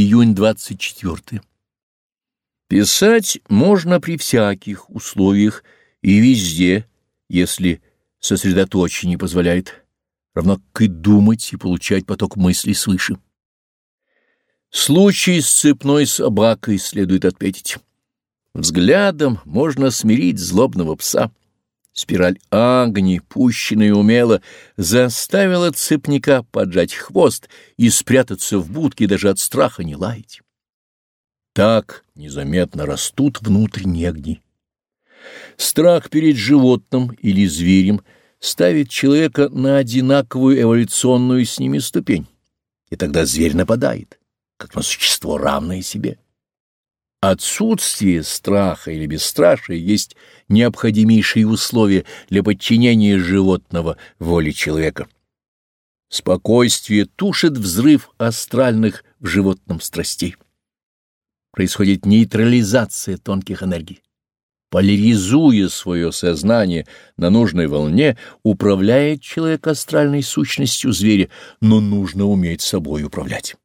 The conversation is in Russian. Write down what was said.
Июнь 24. Писать можно при всяких условиях и везде, если сосредоточение позволяет, равно как и думать и получать поток мыслей свыше. Случай с цепной собакой следует отметить. Взглядом можно смирить злобного пса. Спираль агни, пущенная умело, заставила цепника поджать хвост и спрятаться в будке даже от страха не лаять. Так незаметно растут внутренние огни. Страх перед животным или зверем ставит человека на одинаковую эволюционную с ними ступень, и тогда зверь нападает, как на существо равное себе. Отсутствие страха или бесстрашия есть необходимейшие условия для подчинения животного воле человека. Спокойствие тушит взрыв астральных в животном страстей. Происходит нейтрализация тонких энергий. Поляризуя свое сознание на нужной волне, управляет человек астральной сущностью зверя, но нужно уметь собой управлять.